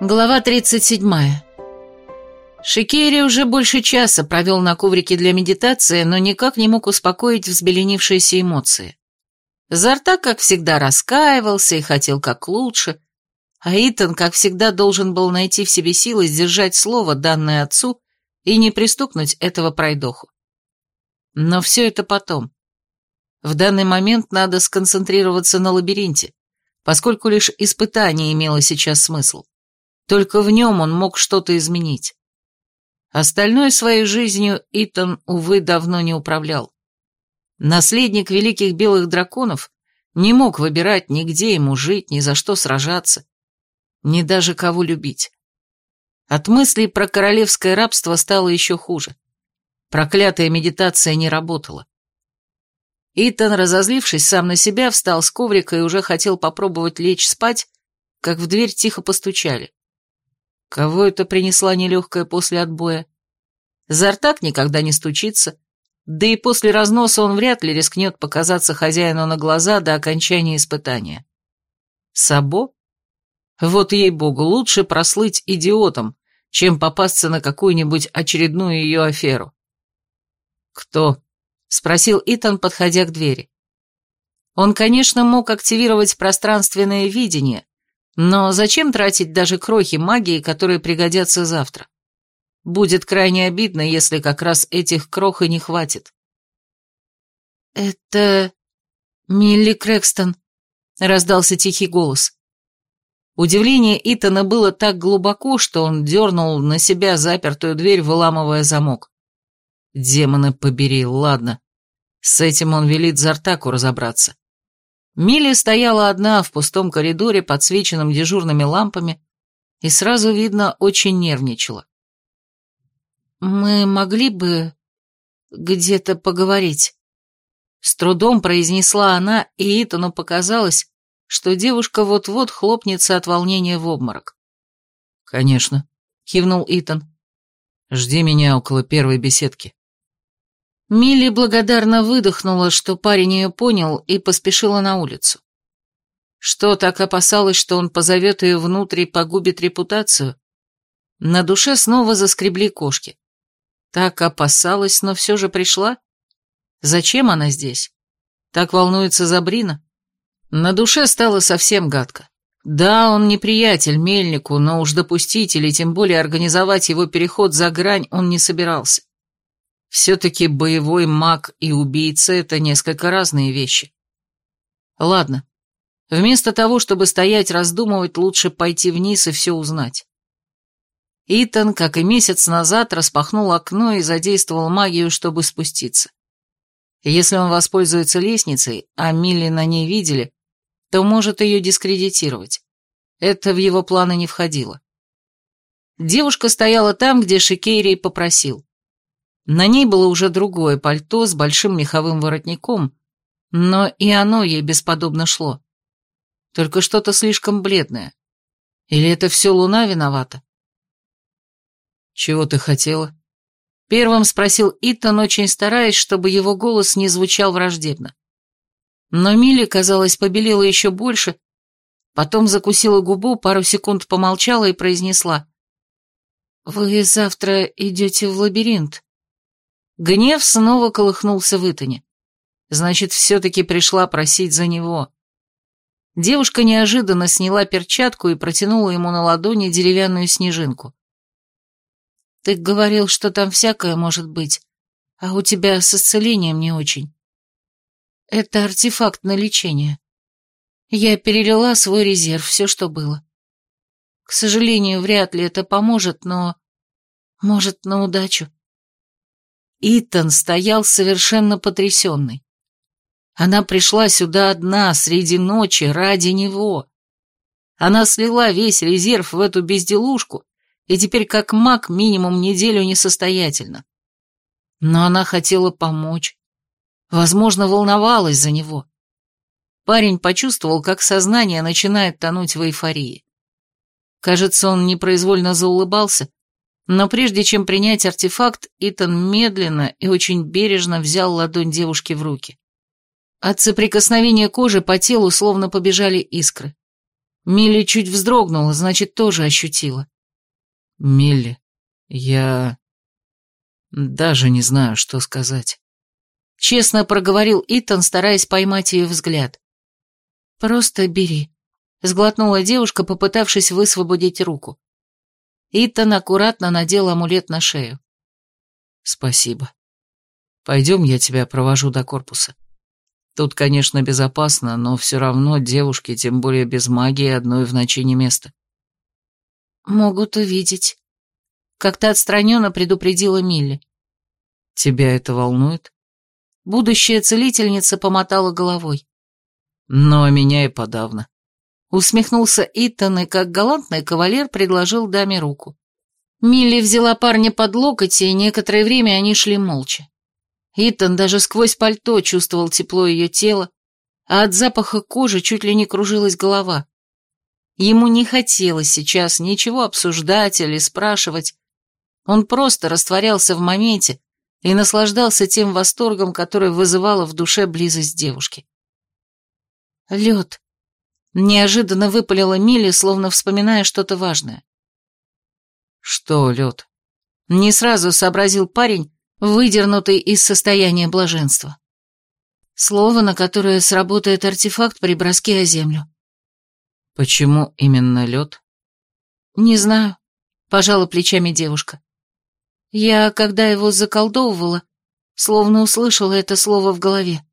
Глава 37. Шикери уже больше часа провел на коврике для медитации, но никак не мог успокоить взбеленившиеся эмоции. Зарта, как всегда, раскаивался и хотел как лучше, а Итан, как всегда, должен был найти в себе силы сдержать слово, данное отцу, и не пристукнуть этого пройдоху. Но все это потом. В данный момент надо сконцентрироваться на лабиринте, поскольку лишь испытание имело сейчас смысл. Только в нем он мог что-то изменить. Остальной своей жизнью Итан, увы, давно не управлял. Наследник великих белых драконов не мог выбирать ни где ему жить, ни за что сражаться, ни даже кого любить. От мыслей про королевское рабство стало еще хуже. Проклятая медитация не работала. Итан, разозлившись сам на себя, встал с коврика и уже хотел попробовать лечь спать, как в дверь тихо постучали. Кого это принесла нелегкая после отбоя? Зартак никогда не стучится, да и после разноса он вряд ли рискнет показаться хозяину на глаза до окончания испытания. Сабо? Вот ей-богу, лучше прослыть идиотом, чем попасться на какую-нибудь очередную ее аферу. «Кто?» — спросил Итан, подходя к двери. Он, конечно, мог активировать пространственное видение, но зачем тратить даже крохи магии, которые пригодятся завтра? Будет крайне обидно, если как раз этих крох и не хватит. «Это... Милли Крэкстон», — раздался тихий голос. Удивление Итана было так глубоко, что он дернул на себя запертую дверь, выламывая замок. Демоны побери, ладно. С этим он велит Зартаку разобраться. Милли стояла одна в пустом коридоре, подсвеченном дежурными лампами, и сразу видно, очень нервничала. «Мы могли бы где-то поговорить?» С трудом произнесла она, и Итану показалось, что девушка вот-вот хлопнется от волнения в обморок. «Конечно», — кивнул Итан. «Жди меня около первой беседки». Милли благодарно выдохнула, что парень ее понял, и поспешила на улицу. Что, так опасалась, что он позовет ее внутрь и погубит репутацию? На душе снова заскребли кошки. Так опасалась, но все же пришла? Зачем она здесь? Так волнуется Забрина? На душе стало совсем гадко. Да, он не приятель Мельнику, но уж допустить или тем более организовать его переход за грань он не собирался. Все-таки боевой маг и убийца — это несколько разные вещи. Ладно. Вместо того, чтобы стоять раздумывать, лучше пойти вниз и все узнать. Итан, как и месяц назад, распахнул окно и задействовал магию, чтобы спуститься. Если он воспользуется лестницей, а Милли на ней видели, то может ее дискредитировать. Это в его планы не входило. Девушка стояла там, где Шикейрий попросил. На ней было уже другое пальто с большим меховым воротником, но и оно ей бесподобно шло. Только что-то слишком бледное. Или это все луна виновата? «Чего ты хотела?» Первым спросил Итан, очень стараясь, чтобы его голос не звучал враждебно. Но Милли, казалось, побелела еще больше, потом закусила губу, пару секунд помолчала и произнесла. «Вы завтра идете в лабиринт?» Гнев снова колыхнулся в Итане. Значит, все-таки пришла просить за него. Девушка неожиданно сняла перчатку и протянула ему на ладони деревянную снежинку. «Ты говорил, что там всякое может быть, а у тебя с исцелением не очень. Это артефакт на лечение. Я перелила свой резерв, все, что было. К сожалению, вряд ли это поможет, но... Может, на удачу. Итан стоял совершенно потрясенный. Она пришла сюда одна, среди ночи, ради него. Она слила весь резерв в эту безделушку, и теперь как маг минимум неделю несостоятельно. Но она хотела помочь. Возможно, волновалась за него. Парень почувствовал, как сознание начинает тонуть в эйфории. Кажется, он непроизвольно заулыбался, но прежде чем принять артефакт, Итан медленно и очень бережно взял ладонь девушки в руки. От соприкосновения кожи по телу словно побежали искры. Милли чуть вздрогнула, значит, тоже ощутила. Милли, я... даже не знаю, что сказать. Честно проговорил Итан, стараясь поймать ее взгляд. «Просто бери», — сглотнула девушка, попытавшись высвободить руку. Итан аккуратно надел амулет на шею. «Спасибо. Пойдем, я тебя провожу до корпуса. Тут, конечно, безопасно, но все равно девушке, тем более без магии, одной в ночи не место». «Могут увидеть», — как-то отстраненно предупредила Милли. «Тебя это волнует?» Будущая целительница помотала головой. «Но меня и подавно». Усмехнулся Итан и, как галантный кавалер, предложил даме руку. Милли взяла парня под локоть, и некоторое время они шли молча. Итан даже сквозь пальто чувствовал тепло ее тела, а от запаха кожи чуть ли не кружилась голова. Ему не хотелось сейчас ничего обсуждать или спрашивать. Он просто растворялся в моменте и наслаждался тем восторгом, который вызывала в душе близость девушки. «Лед», Неожиданно выпалила Милли, словно вспоминая что-то важное. «Что, лед?» Не сразу сообразил парень, выдернутый из состояния блаженства. Слово, на которое сработает артефакт при броске о землю. «Почему именно лед?» «Не знаю», — пожала плечами девушка. «Я, когда его заколдовывала, словно услышала это слово в голове».